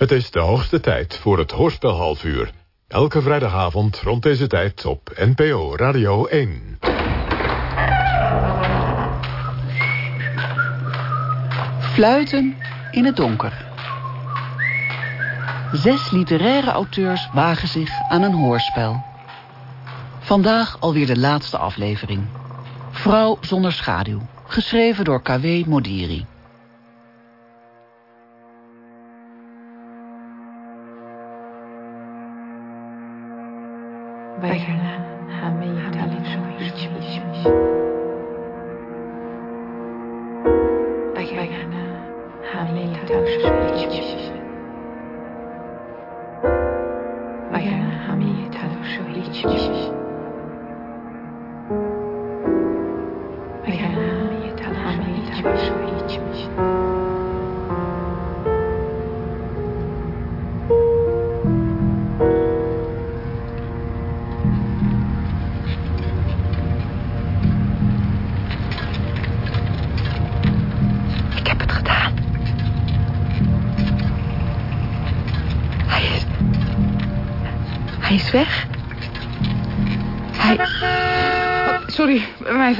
Het is de hoogste tijd voor het Hoorspel half uur. Elke vrijdagavond rond deze tijd op NPO Radio 1. Fluiten in het donker. Zes literaire auteurs wagen zich aan een hoorspel. Vandaag alweer de laatste aflevering. Vrouw zonder schaduw, geschreven door K.W. Modiri. Bye. by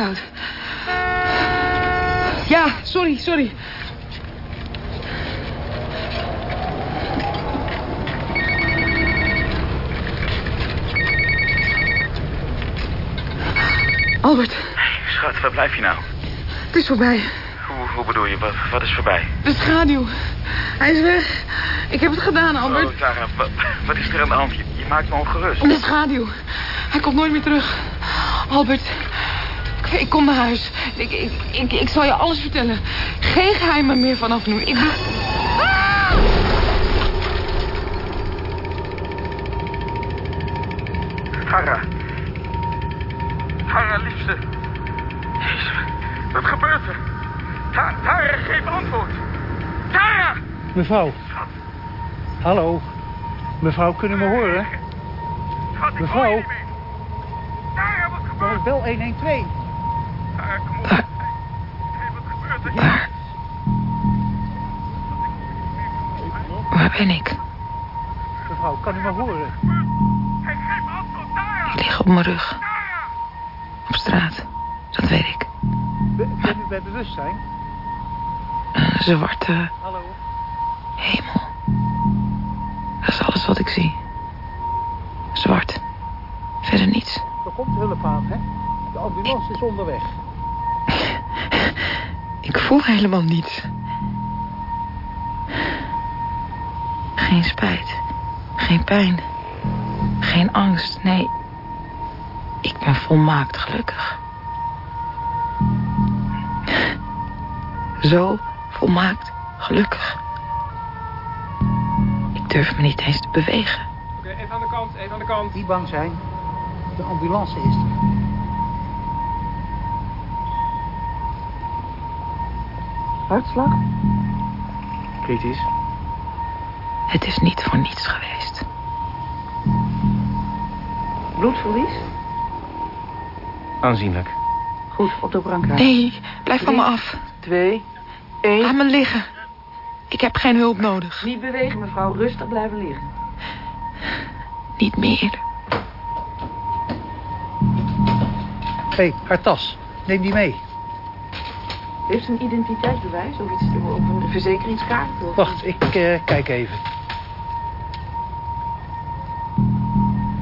fout. Ja, sorry, sorry. Albert, Schat, waar blijf je nou? het is voorbij. Hoe, hoe bedoel je? Wat, wat is voorbij? De schaduw. Hij is weg. Ik heb het gedaan, Albert. Oh, Tara, wat, wat is er aan de hand? Je, je maakt me ongerust. De schaduw. Hij komt nooit meer terug. Albert, ik, kom naar huis. Ik, ik, ik, ik zal je alles vertellen. Geen geheimen meer vanaf nu. Ik. Ah! Tara. Tara, liefste. Jezus, wat gebeurt er? Ta Tara, geef antwoord. Tara! Mevrouw. Hallo. Mevrouw, kunnen we me horen? Schat, ik Mevrouw? hoor je niet meer. Tara, wat gebeurt ik bel 112. Ben ik? Mevrouw, kan u me horen? Ik lig op mijn rug. Op straat. Dat weet ik. Be- Bent u bij bewustzijn? Een zwarte Hallo. hemel. Dat is alles wat ik zie. Zwart. Verder niets. Er komt hulp aan, hè? De ambulance is onderweg. Ik voel helemaal niets. Geen spijt. Geen pijn. Geen angst. Nee. Ik ben volmaakt gelukkig. Zo volmaakt gelukkig. Ik durf me niet eens te bewegen. Oké, even aan de kant, even aan de kant. Niet bang zijn. De ambulance is er. Hartslag? Kritisch. Het is niet voor niets geweest. Bloedverlies? Aanzienlijk. Goed, op de brancard. Nee, blijf van me af. Twee, één. Laat me liggen. Ik heb geen hulp nodig. Niet bewegen, mevrouw. Rustig blijven liggen. Niet meer. Hé, hey, haar tas. Neem die mee. Heeft ze een identiteitsbewijs of iets of een verzekeringskaart? Of... Wacht, ik eh, kijk even.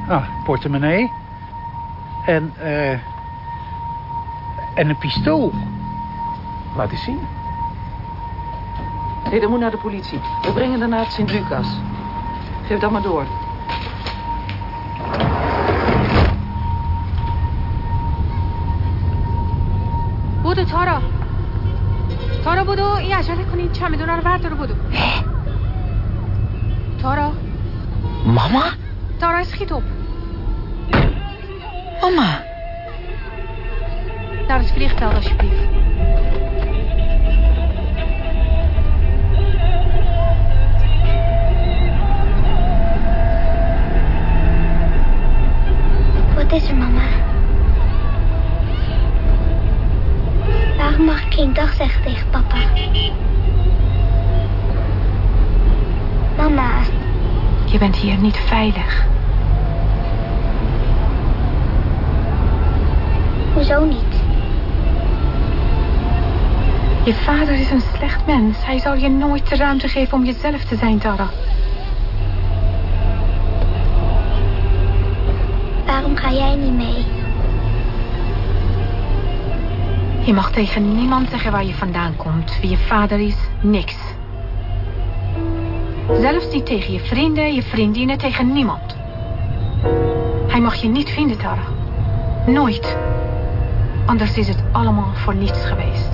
Ah, portemonnee. En, eh... en een pistool. Laat eens zien. Nee, dat moet naar de politie. We brengen haar naar het Sint-Lucas. Geef dat maar door. بدو تارا تارا بدو این عجله کنین چمدونا رو بردار بدو تارا Mama? تارا schiet op Mama? naar het vliegveld alsjeblieft Wat is er, mama? Waarom mag ik geen dag zeggen tegen papa? Mama, Je bent hier niet veilig. Hoezo niet? Je vader is een slecht mens. Hij zal je nooit de ruimte geven om jezelf te zijn, Tara. Waarom ga jij niet mee? Je mag tegen niemand zeggen waar je vandaan komt. Wie je vader is, niks. Zelfs niet tegen je vrienden, je vriendinnen, tegen niemand. Hij mag je niet vinden, Tara. Nooit. Anders is het allemaal voor niets geweest.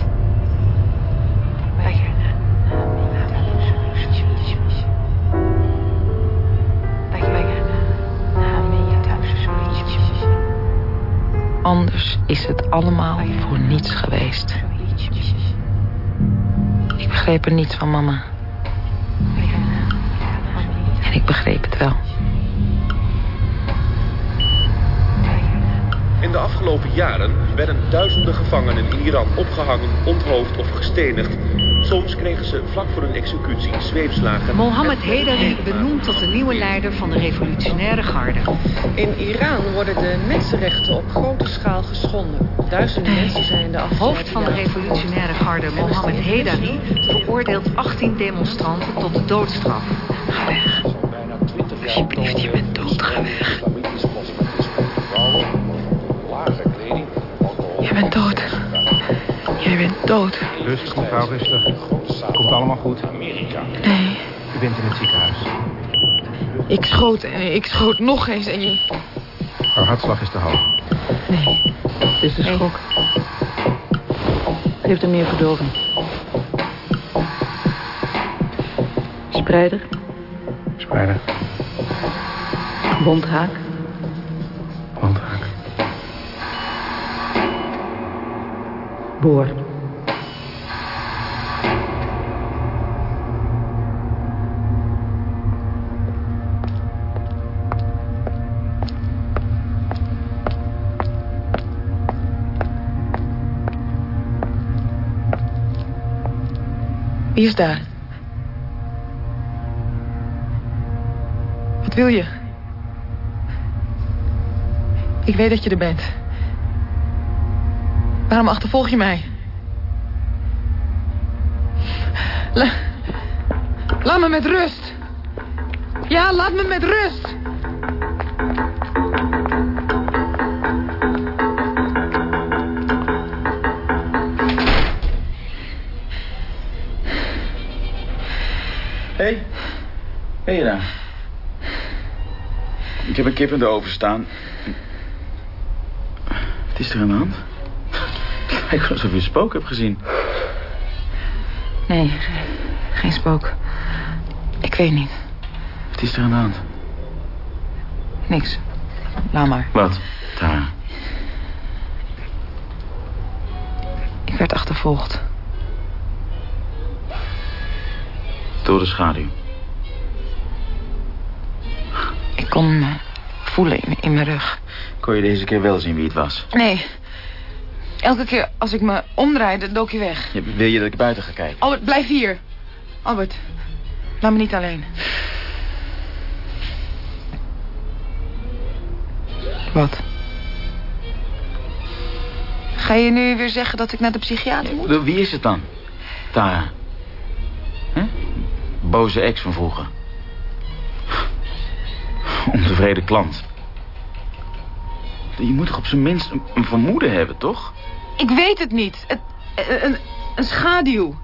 Anders is het allemaal voor niets geweest. Ik begreep er niets van, mama. En ik begreep het wel. De afgelopen jaren werden duizenden gevangenen in Iran opgehangen, onthoofd of gestenigd. Soms kregen ze vlak voor hun executie zweepslagen. Mohammed Hedari benoemd tot de nieuwe leider van de revolutionaire garde. In Iran worden de mensenrechten op grote schaal geschonden. Duizenden mensen zijn de afgelopen Hoofd van de revolutionaire garde Mohammed Hedari veroordeelt 18 demonstranten tot de doodstraf. Ga weg. Alsjeblieft, je bent dood. Rustig, mevrouw, rustig. Het komt allemaal goed. Nee, U bent in het ziekenhuis. ik schoot en ik schoot nog eens en je... Haar hartslag is te hoog. Nee, het is de schok. Geef hem meer verdoving. Spreider, Spreider, wondhaak, wondhaak. boor. Wie is daar? Wat wil je? Ik weet dat je er bent. Waarom achtervolg je mij? La- laat me met rust. Ja, laat me met rust. Ben je daar? Ik heb een kip in de oven staan. Wat is er aan de hand? Het lijkt alsof je een spook hebt gezien. Nee, geen spook. Ik weet niet. Wat is er aan de hand? Niks. Laat maar. Wat? Tara. Ik werd achtervolgd. Door de schaduw. Kon me voelen in, in mijn rug. Kon je deze keer wel zien wie het was? Nee. Elke keer als ik me omdraaide, dook je weg. Ja, Wil je dat ik buiten ga kijken? Albert, blijf hier. Albert, laat me niet alleen. Wat? Ga je nu weer zeggen dat ik naar de psychiater moet? Wie is het dan? Tara. Hè? Boze ex van vroeger. Ontevreden klant. Je moet toch op zijn minst een, een vermoeden hebben, toch? Ik weet het niet. Het, een, een schaduw.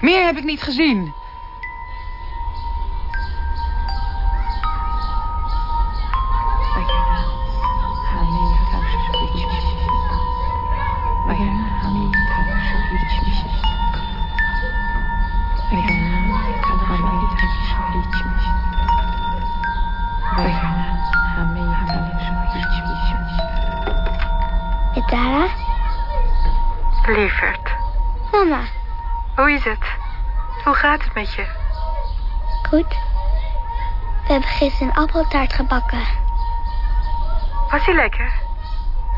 Meer heb ik niet gezien. Is het? Hoe gaat het met je? goed. We hebben gisteren een appeltaart gebakken. Was die lekker?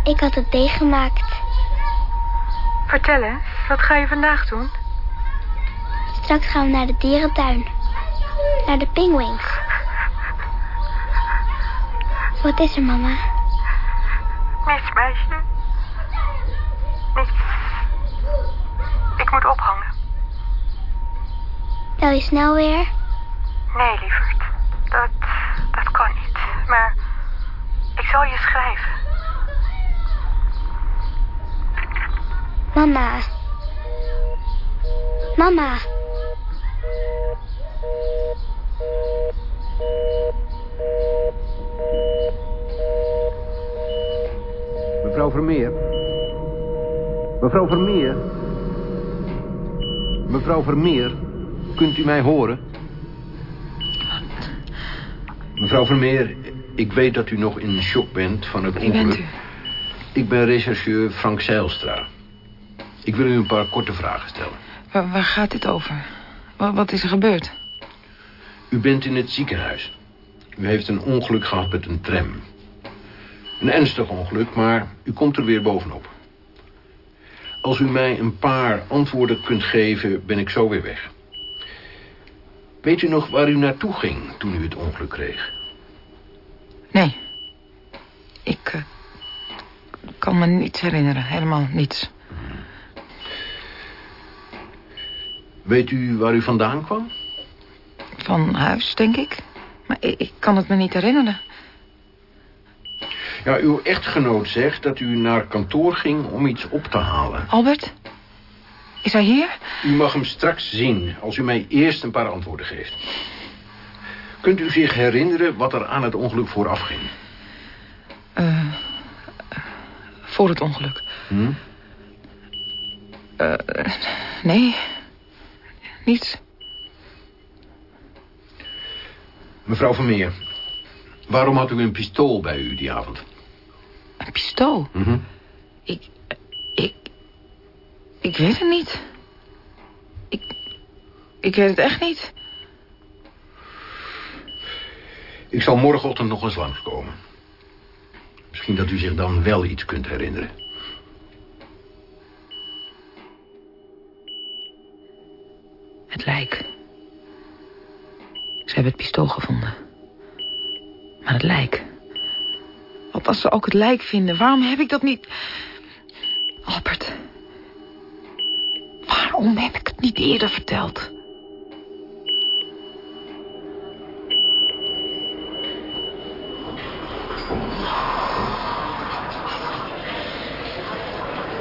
Ik had het thee gemaakt. Vertel eens, wat ga je vandaag doen? Straks gaan we naar de dierentuin. Naar de pinguïns. Wat is er, mama? Niets, meisje. Niets. Ik moet ophangen. Je snel weer? Nee, lieverd. Dat, dat kan niet. Maar ik zal je schrijven. Mama. Mama. Mevrouw Vermeer. Mevrouw Vermeer. Mevrouw Vermeer, kunt u mij horen? Mevrouw Vermeer, ik weet dat u nog in shock bent van het Wie bent ongeluk. u? Ik ben rechercheur Frank Zeilstra. Ik wil u een paar korte vragen stellen. Waar, waar gaat dit over? Wat, wat is er gebeurd? U bent in het ziekenhuis. U heeft een ongeluk gehad met een tram. Een ernstig ongeluk, maar u komt er weer bovenop. Als u mij een paar antwoorden kunt geven, ben ik zo weer weg. Weet u nog waar u naartoe ging toen u het ongeluk kreeg? Nee. Ik eh, kan me niets herinneren. Helemaal niets. Weet u waar u vandaan kwam? Van huis, denk ik. Maar ik, ik kan het me niet herinneren. Ja, uw echtgenoot zegt dat u naar kantoor ging om iets op te halen. Albert? Is hij hier? U mag hem straks zien als u mij eerst een paar antwoorden geeft. Kunt u zich herinneren wat er aan het ongeluk vooraf ging? Eh, voor het ongeluk. Hm? Eh, nee. Niets. Mevrouw Vermeer, waarom had u een pistool bij u die avond? Een pistool? Mhm. Ik... Ik weet het niet. Ik... Ik weet het echt niet. Ik zal morgenochtend nog eens langskomen. Misschien dat u zich dan wel iets kunt herinneren. Het lijk. Ze hebben het pistool gevonden. Maar het lijk... Wat als ze ook het lijk vinden? Waarom heb ik dat niet... Albert. Waarom heb ik het niet eerder verteld?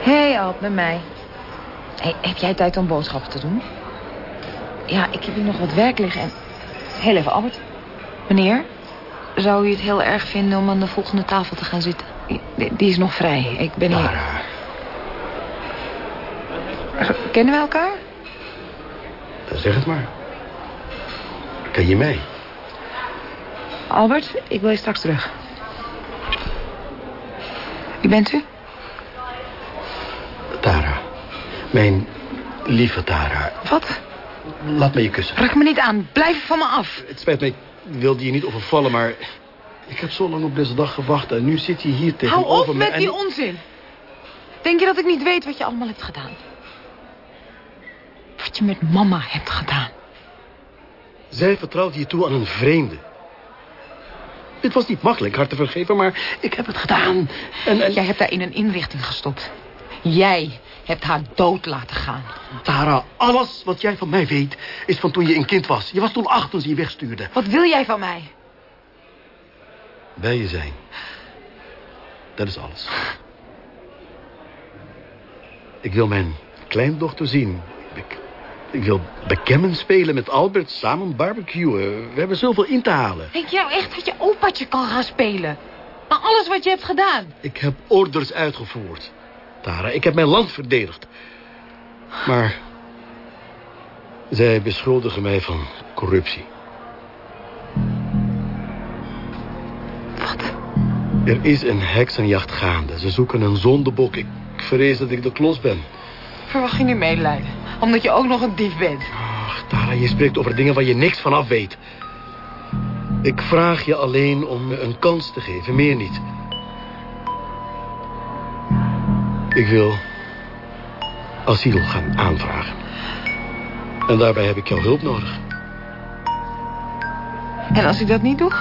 Hé, Alp, met mij. Hey, heb jij tijd om boodschappen te doen? Ja, ik heb hier nog wat werk liggen en... Heel even, Albert. Meneer, zou u het heel erg vinden om aan de volgende tafel te gaan zitten? Die, die is nog vrij. Ik ben hier... Kennen we elkaar? Zeg het maar. Ken je mij? Albert, ik wil je straks terug. Wie bent u? Tara. Mijn lieve Tara. Wat? Laat me je kussen. Raak me niet aan. Blijf van me af. Het spijt me, ik wilde je niet overvallen, maar... Ik heb zo lang op deze dag gewacht en nu zit je hier tegenover Hou op me met en- die onzin. Denk je dat ik niet weet wat je allemaal hebt gedaan? Wat je met mama hebt gedaan. Zij vertrouwde je toe aan een vreemde. Het was niet makkelijk haar te vergeven, maar ik heb het gedaan. En, en... Jij hebt haar in een inrichting gestopt. Jij hebt haar dood laten gaan. Tara, alles wat jij van mij weet, is van toen je een kind was. Je was toen acht toen ze je wegstuurde. Wat wil jij van mij? Bij je zijn. Dat is alles. Ik wil mijn kleindochter zien. Ik, ik wil bekemmen spelen met Albert, samen barbecuen. We hebben zoveel in te halen. Denk je nou echt dat je opaatje kan gaan spelen? Na alles wat je hebt gedaan. Ik heb orders uitgevoerd. Tara, ik heb mijn land verdedigd. Maar... Zij beschuldigen mij van corruptie. Wat? Er is een heksenjacht gaande. Ze zoeken een zondebok. Ik vrees dat ik de klos ben. Verwacht je nu medelijden? Omdat je ook nog een dief bent. Ach, Tara, je spreekt over dingen waar je niks van af weet. Ik vraag je alleen om me een kans te geven, meer niet. Ik wil asiel gaan aanvragen. En daarbij heb ik jouw hulp nodig. En als ik dat niet doe?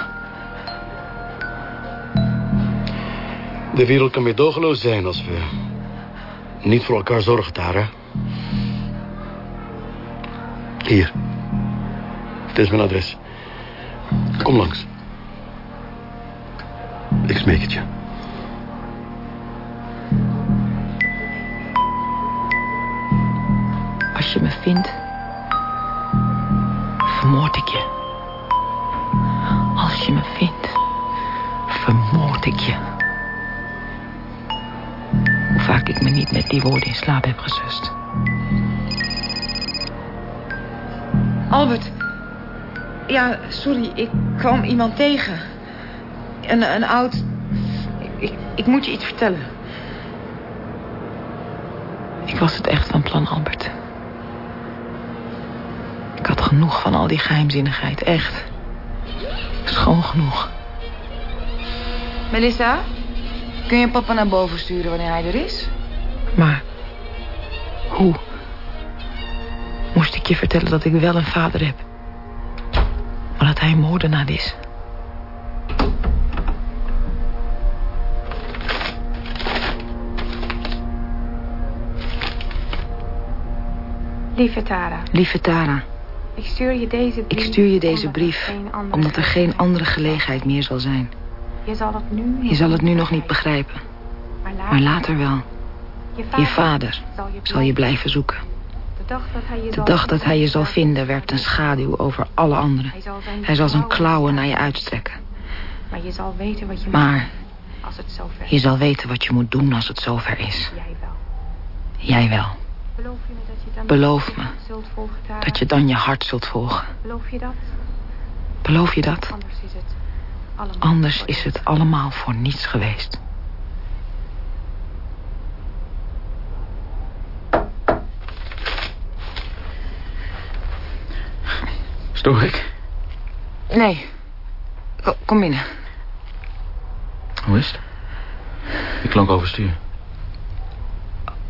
De wereld kan weer dogeloos zijn als we niet voor elkaar zorgen, Tara. Hier. Dit is mijn adres. Kom langs. Ik smeek het je. Als je me vindt, vermoord ik je. Als je me vindt, vermoord ik je. Hoe vaak ik me niet met die woorden in slaap heb gesust. Albert. Ja, sorry, ik kwam iemand tegen. Een, een oud... Ik, ik, moet je iets vertellen. Ik was het echt van plan, Albert. Ik had genoeg van al die geheimzinnigheid, echt. Schoon genoeg. Melissa, kun je papa naar boven sturen wanneer hij er is? Maar, ik je vertellen dat ik wel een vader heb? Maar dat hij een moordenaar is? Lieve Tara, Lieve Tara, ik stuur je deze brief... ik stuur je deze brief omdat er geen andere gelegenheid meer zal zijn. Je zal het nu... Je zal het nu nog niet begrijpen, Maar later, wel. Je vader zal je blijven zoeken. De dag dat hij je, zal, vinden werpt een schaduw over alle anderen. Hij zal zijn, klauwen naar je uitstrekken. Maar je zal weten wat je Maar moet als het zover je zal weten wat je moet doen als het zover is. Jij wel. Jij wel. Beloof je me dat je dan Beloof me dat je dan je hart zult volgen. Beloof je dat? Beloof je dat? Anders is het allemaal voor niets geweest. Stoor ik? Nee. Ko- Kom binnen. Hoe is het? Ik klonk overstuur.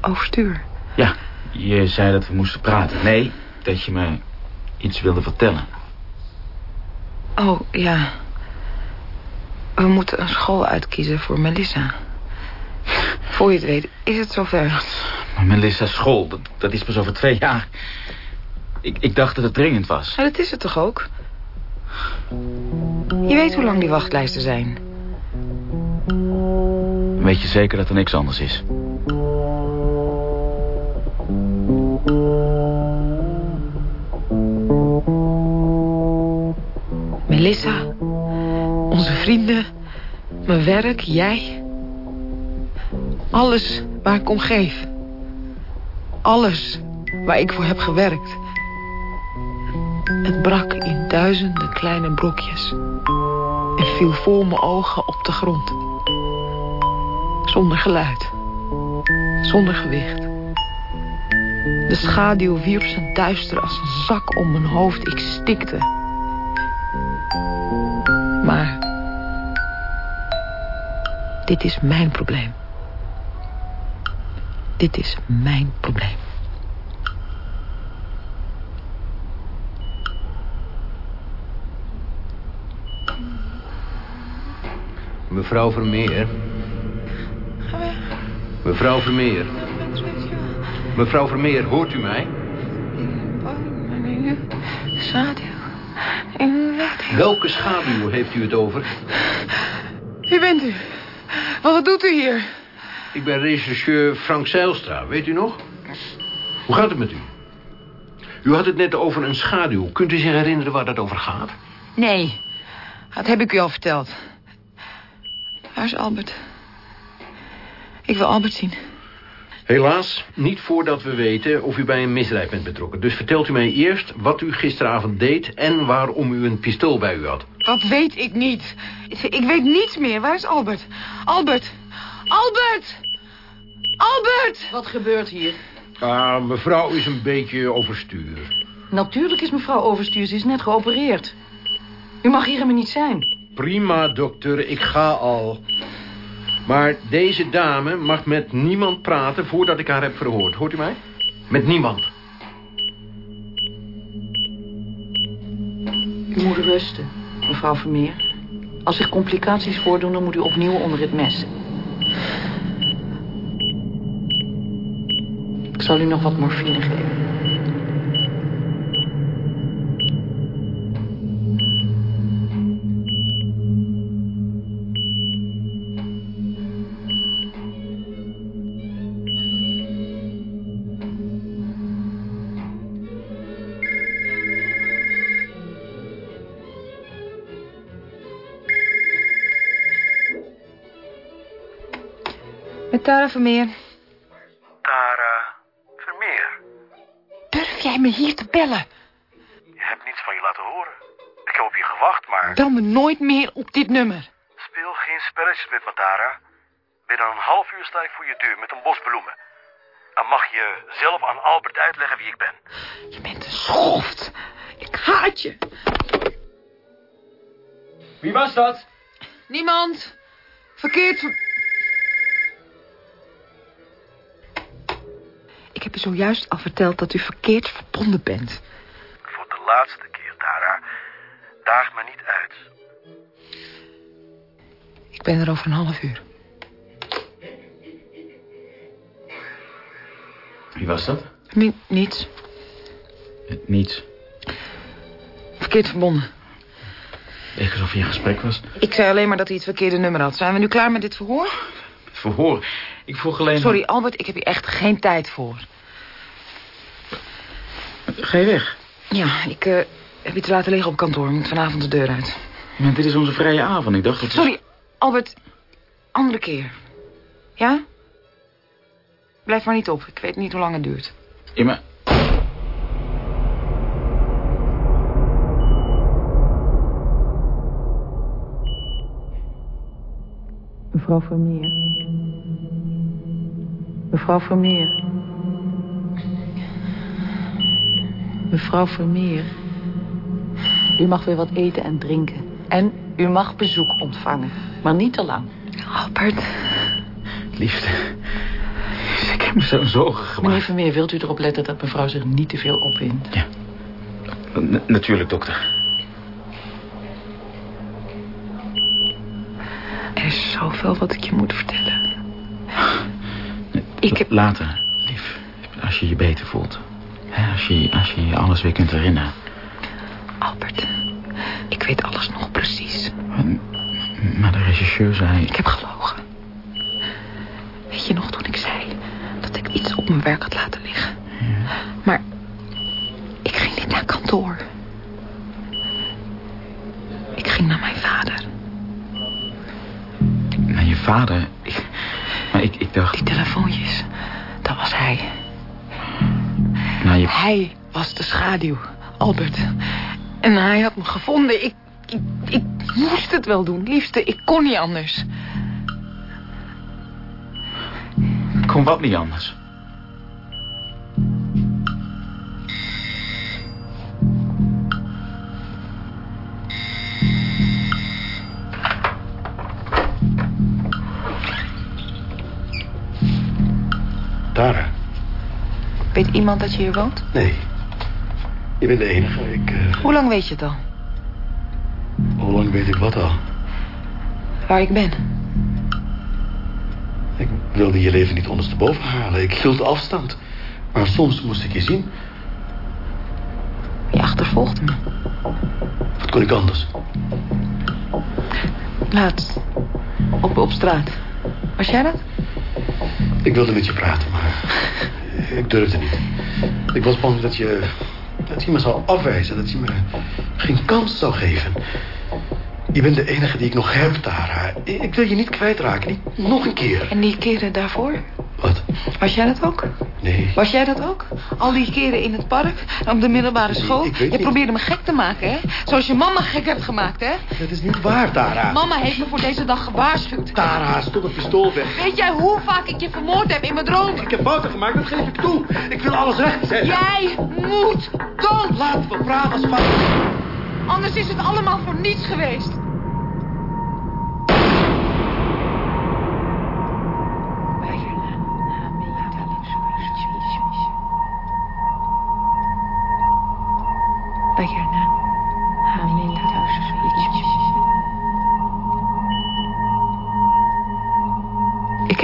Overstuur. Ja, je zei dat we moesten praten. Nee, dat je me iets wilde vertellen. Oh, ja. We moeten een school uitkiezen voor Melissa. Voor je het weet, is het zover. Maar Melissa school, dat, dat is pas over twee jaar. Ik, ik dacht dat het dringend was. Ja, dat is het toch ook? Je weet hoe lang die wachtlijsten zijn. Weet je zeker dat er niks anders is? Melissa, onze vrienden, mijn werk, jij. Alles waar ik om geef. Alles waar ik voor heb gewerkt. Het brak in duizenden kleine brokjes. En viel voor mijn ogen op de grond. Zonder geluid. Zonder gewicht. De schaduw wierp zijn duister als een zak om mijn hoofd. Ik stikte. Maar dit is mijn probleem. Dit is mijn probleem. Mevrouw Vermeer. Mevrouw Vermeer. Mevrouw Vermeer, hoort u mij? Schaduw. Welke schaduw heeft u het over? Wie bent u? Wat doet u hier? Ik ben rechercheur Frank Zeilstra, weet u nog? Hoe gaat het met u? U had het net over een schaduw. Kunt u zich herinneren waar dat over gaat? Nee, dat heb ik u al verteld. Waar is Albert? Ik wil Albert zien. Helaas, niet voordat we weten of u bij een misdrijf bent betrokken. Dus vertelt u mij eerst wat u gisteravond deed... en waarom u een pistool bij u had. Dat weet ik niet. Ik weet niets meer. Waar is Albert? Albert! Albert! Albert! Wat gebeurt hier? Ah, mevrouw is een beetje overstuur. Natuurlijk is mevrouw overstuur. Ze is net geopereerd. U mag hier helemaal niet zijn. Prima, dokter, ik ga al. Maar deze dame mag met niemand praten voordat ik haar heb verhoord. Hoort u mij? Met niemand. U moet rusten, mevrouw Vermeer. Als zich complicaties voordoen, dan moet u opnieuw onder het mes. Ik zal u nog wat morfine geven. Tara Vermeer. Tara Vermeer. Durf jij me hier te bellen? Je hebt niets van je laten horen. Ik heb op je gewacht, maar... Bel me nooit meer op dit nummer. Speel geen spelletjes met me, Tara. Binnen een half uur sta ik voor je deur met een bos bloemen. Dan mag je zelf aan Albert uitleggen wie ik ben. Je bent een schoft. Ik haat je. Wie was dat? Niemand. Verkeerd. Ik zojuist al verteld dat u verkeerd verbonden bent. Voor de laatste keer, Tara. Daag me niet uit. Ik ben er over een half uur. Wie was dat? Ni- niets. Niets. Verkeerd verbonden. Leek alsof je in gesprek was. Ik zei alleen maar dat hij het verkeerde nummer had. Zijn we nu klaar met dit verhoor? Verhoor. Ik vroeg alleen... Sorry, Albert, ik heb hier echt geen tijd voor. Ga je weg? Ja, ik eh, heb je te laten liggen op kantoor. Ik moet vanavond de deur uit. Maar dit is onze vrije avond. Ik dacht dat... Sorry, Albert. Andere keer. Ja? Blijf maar niet op. Ik weet niet hoe lang het duurt. Ja, maar... Mevrouw Vermeer. Mevrouw Vermeer. Mevrouw Vermeer. U mag weer wat eten en drinken. En u mag bezoek ontvangen. Maar niet te lang. Albert. Liefde. Ik heb me zo zorgen gemaakt. Meneer Vermeer, wilt u erop letten dat mevrouw zich niet te veel opwindt? Ja. N- natuurlijk, dokter. Er is zoveel wat ik je moet vertellen. Ik heb... Later, lief. Als je je beter voelt. Hè, Als je, als je je alles weer kunt herinneren. Albert, ik weet alles nog precies. Maar de regisseur zei... Ik heb gelogen. Weet je nog toen ik zei dat ik iets op mijn werk had laten liggen? Maar ik ging niet naar kantoor. Ik ging naar mijn vader. Naar je vader... Hij was de schaduw, Albert. En hij had me gevonden. Ik, ik, ik moest het wel doen, liefste. Ik kon niet anders. Kon wat niet anders. Iemand dat je hier woont? Nee. Je bent de enige. Ik, eh, Hoe lang weet je het al? hoe lang weet ik wat al? Waar ik ben? Ik wilde je leven niet ondersteboven halen. Ik hield afstand. Maar soms moest ik je zien. Je achtervolgde me. Wat kon ik anders? Laatst. Op, op straat. Was jij dat? Ik wilde met je praten, maar ik durfde niet. Ik was bang dat je, dat je me zou afwijzen. Dat je me geen kans zou geven. Je bent de enige die ik nog heb, Tara. Ik wil je niet kwijtraken. Niet nog een keer. En die keren daarvoor? Wat? Was jij dat ook? Nee. Was jij dat ook? Al die keren in het park, op de middelbare school. ik weet je niet. probeerde me gek te maken, hè? Zoals je mama gek hebt gemaakt, hè? Dat is niet waar, Tara. Mama heeft me voor deze dag gewaarschuwd. Tara, stop het pistool weg. Weet jij hoe vaak ik je vermoord heb in mijn droom? Ik heb fouten gemaakt, dat geef ik toe. Ik wil alles recht zetten. Jij moet dood! Laten we praten als vader. Anders is het allemaal voor niets geweest.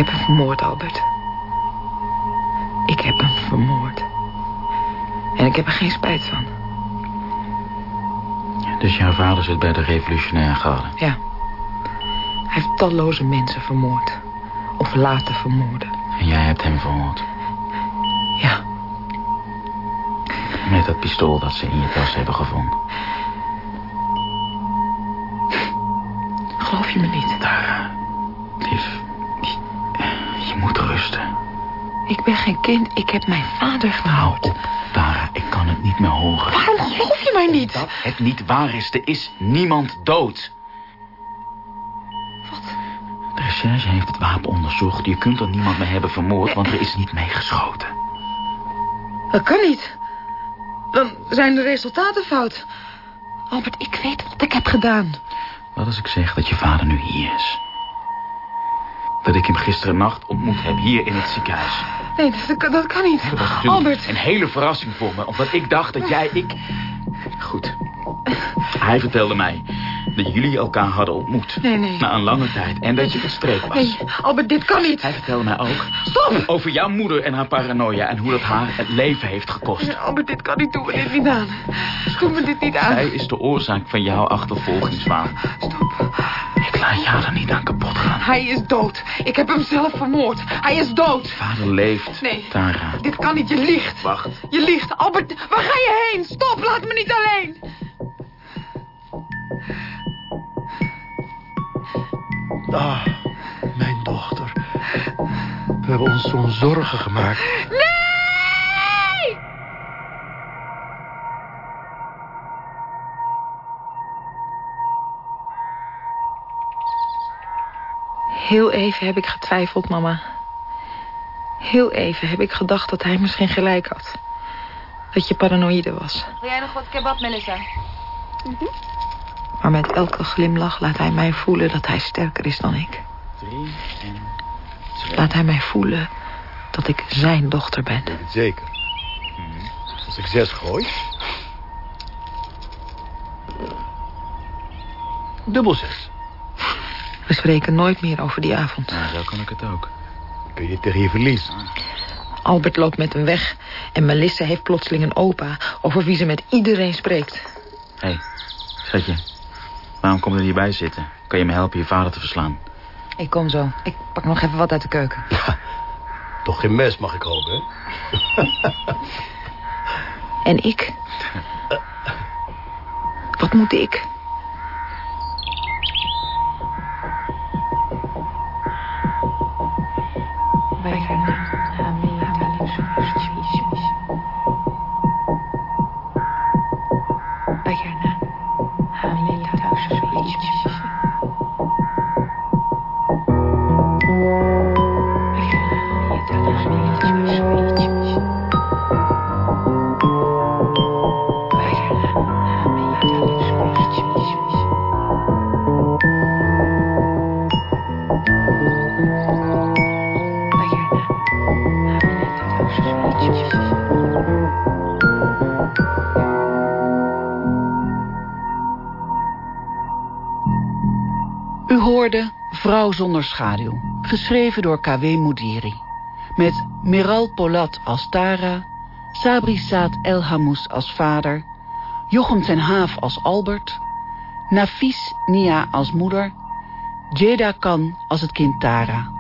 Heb hem vermoord, Albert. Ik heb hem vermoord. En ik heb er geen spijt van. Dus jouw vader zit bij de revolutionaire garde? Ja. Hij heeft talloze mensen vermoord. Of laten vermoorden. En jij hebt hem vermoord? Ja. Met dat pistool dat ze in je tas hebben gevonden. Geloof je me niet? Geen kind. Ik heb mijn vader op, Tara. Ik kan het niet meer horen. Waarom geloof je mij niet? Dat het niet waar is. Er is niemand dood. Wat? De recherche heeft het wapen onderzocht. Je kunt er niemand mee hebben vermoord, want er is niet mee geschoten. Dat kan niet. Dan zijn de resultaten fout. Albert, ik weet wat ik heb gedaan. Wat als ik zeg dat je vader nu hier is? Dat ik hem gisteren nacht ontmoet heb hier in het ziekenhuis. Nee, dat, kan- dat kan niet. Dat was natuurlijk Albert. een hele verrassing voor me. Omdat ik dacht dat jij, ik... Goed. Hij vertelde mij dat jullie elkaar hadden ontmoet. Nee, nee. Na een lange tijd. En dat je verstreken was. Nee, Albert, dit kan niet. Hij vertelde mij ook Stop! over jouw moeder en haar paranoia... en hoe dat haar het leven heeft gekost. Albert, dit kan niet. Doe me dit niet aan. Doe me dit niet aan. Zij is de oorzaak van jouw achtervolgingswaan. Stop. Ik laat jou er niet aan kapot gaan. Hij is dood. Ik heb hem zelf vermoord. Hij is dood. Vader leeft, Nee. Tara. Dit kan niet. Je liegt. Wacht. Je liegt. Albert, waar ga je heen? Stop, laat me niet alleen. Ah, mijn dochter. We hebben ons zo'n zorgen gemaakt. Nee! Heel even heb ik getwijfeld, mama. Heel even heb ik gedacht dat hij misschien gelijk had. Dat je paranoïde was. Wil jij nog wat kebab, Melissa? Maar met elke glimlach laat hij mij voelen dat hij sterker is dan ik. Laat hij mij voelen dat ik zijn dochter ben. Zeker. Als ik zes gooi... Dubbel zes. We spreken nooit meer over die avond. Nou, zo kan ik het ook. Kun je tegen je verlies. Albert loopt met hem weg. En Melissa heeft plotseling een opa over wie ze met iedereen spreekt. Hé, hey, schatje. Waarom kom je er hierbij zitten? Kan je me helpen je vader te verslaan? Ik kom zo. Ik pak nog even wat uit de keuken. Toch geen mes, mag ik hopen, hè? En ik? Wat moet ik? Vrouw zonder schaduw, geschreven door K.W. Moudiri. Met Miral Polat als Tara, Sabri Saad El Hamous als vader, Jochem ten Haaf als Albert, Nafis Nia als moeder, Jeda Kan als het kind Tara.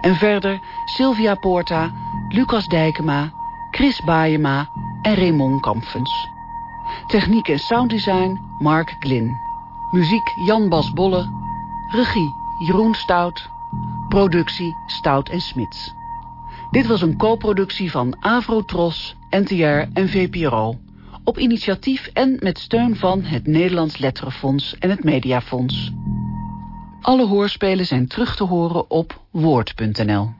En verder Sylvia Porta, Lucas Dijkema, Chris Baayema en Raymond Kampfens. Techniek en sounddesign Mark Glynn. Muziek Jan Bas Bolle. Regie Jeroen Stout. Productie Stout en Smits. Dit was een co-productie van Avrotros, NTR en VPRO. Op initiatief en met steun van het Nederlands Letterenfonds en het Mediafonds. Alle hoorspelen zijn terug te horen op woord.nl.